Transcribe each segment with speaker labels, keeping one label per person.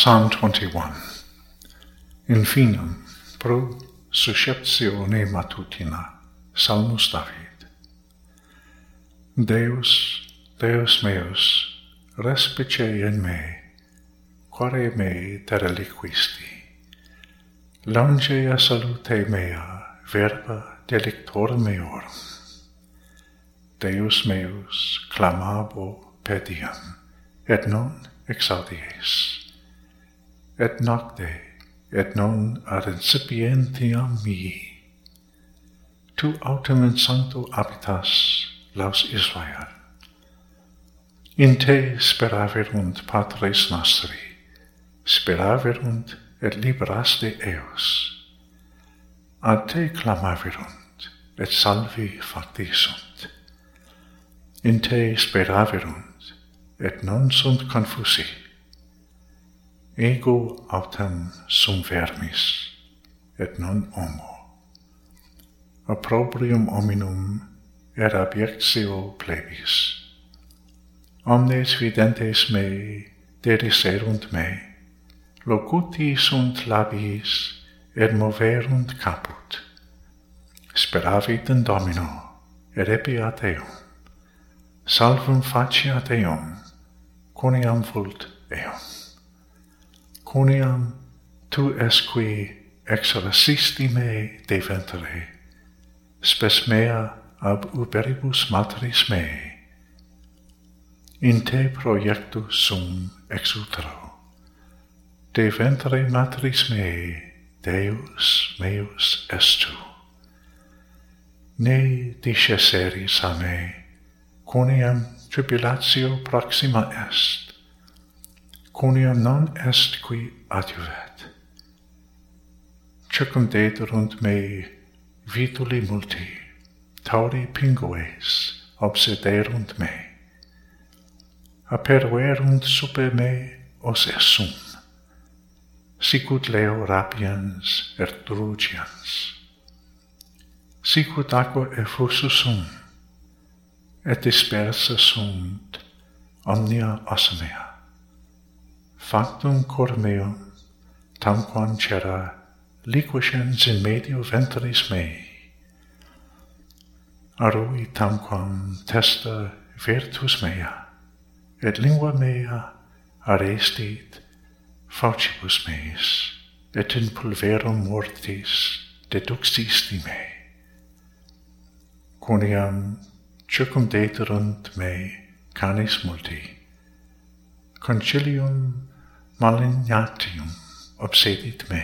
Speaker 1: Psalm 21 Infinum pro susceptione matutina Salmus David Deus, Deus meus, respice in me, quare me tereliquisti. Longe a salute mea, verba delictor meorum. Deus meus clamabo pediam, et non exaudies et nocte, et non ad incipientiam mihi. Tu autem in sancto habitas laus Israel. In te speraverunt patres nostri, speraverunt et liberaste eos. Ad te clamaverunt, et salvi factisunt. In te speraverunt, et non sunt confusi, ego autem sum vermis, et non homo. Opprobrium hominum er abjectio plebis. Omnes videntes mei deriserunt mei, locuti sunt labis et moverunt caput. Speravit in Domino, et epiat eum. Salvum faciat eum, coniam vult eum. Coniam tu esqui exorcisti me de ventre, spes mea ab uberibus matris mei. In te projectus sum exultaro. De ventre matris mei, Deus meus estu. Ne disceseris a me, coniam tribulatio proxima est, Conia non est qui adiuvet. Circumdeterunt mei vituli multi, tauri pingues obsederunt me. Aperuerunt super me os essum, sicut leo rapiens ertrugians. Sicut aqua effusus sum, et dispersa sunt omnia osmea. Factum cor meum, tamquam cera, liquescens in medio ventris mei. Arui tamquam testa virtus mea, et lingua mea arestit faucibus meis, et in pulverum mortis deduxisti mei. Coniam circumdeterunt mei canis multi, concilium malignatium obsedit me.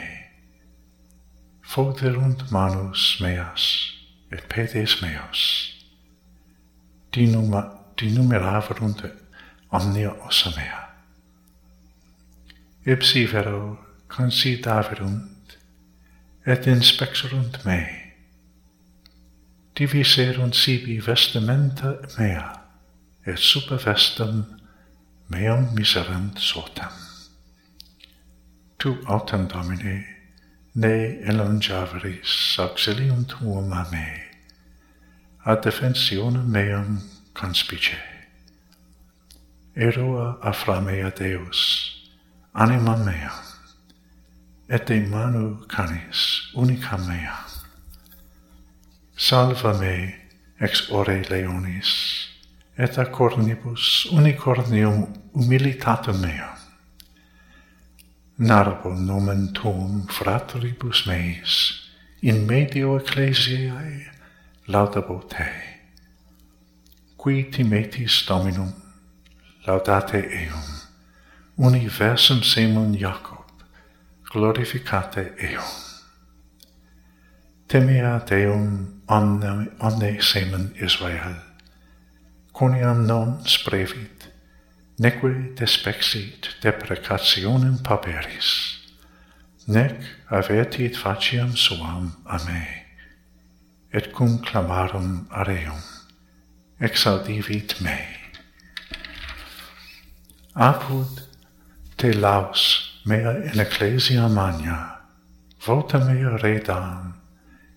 Speaker 1: Foderunt manus meas et pedes meos. Dinuma, dinumeraverunt omnia ossa mea. Ipsi vero considaverunt et inspexerunt me. Diviserunt sibi vestimenta mea et super vestem miserant sotam tu autem Domine, ne elongiaveris auxilium tuum a me, ad defensionem meum conspice. Eroa afra mea Deus, anima mea, et de manu canis unica mea. Salva me ex ore leonis, et a cornibus unicornium humilitatem meam narbo nomen tuum fratribus meis, in medio ecclesiae laudabo te. Qui timetis Dominum, laudate eum, universum semum Jacob, glorificate eum. Temea Deum omne, omne semen Israel, coniam non sprevit, neque despexit deprecationem paperis, nec avertit faciam suam a me, et cum clamarum areum, exaudivit me. Apud te laus mea in ecclesia magna, vota mea redam,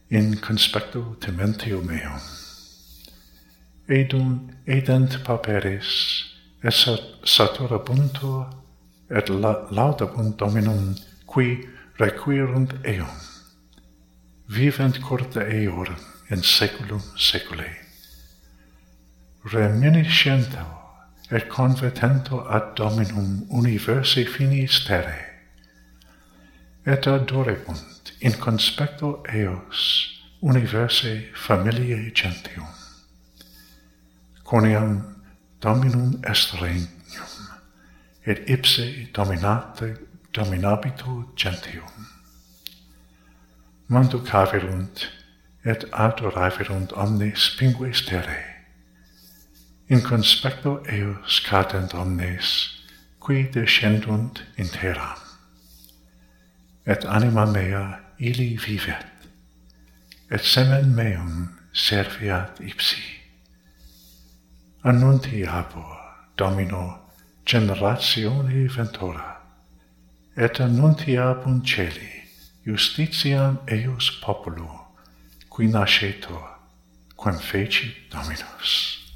Speaker 1: in conspectu tementio meum. Edun edent paperis, Essa satura bunto et la, lauda bunt dominum qui requirunt eum. Vivent corte eor in seculum seculae. Reminiscento et convertento ad dominum universi finis terre. Et adorebunt in conspecto eos universi familiae gentium. Coniam Dominum est regnum, et ipse dominate dominabito gentium. Manducaverunt, et adoraverunt omnes pingues terre. In conspecto eos cadent omnes, qui descendunt in terram. Et anima mea ili vivet, et semen meum serviat ipsi. Annuntiabur, Domino, generatione ventura, et annuntia celi justitiam eius populo qui nascetur, quam feci Dominus.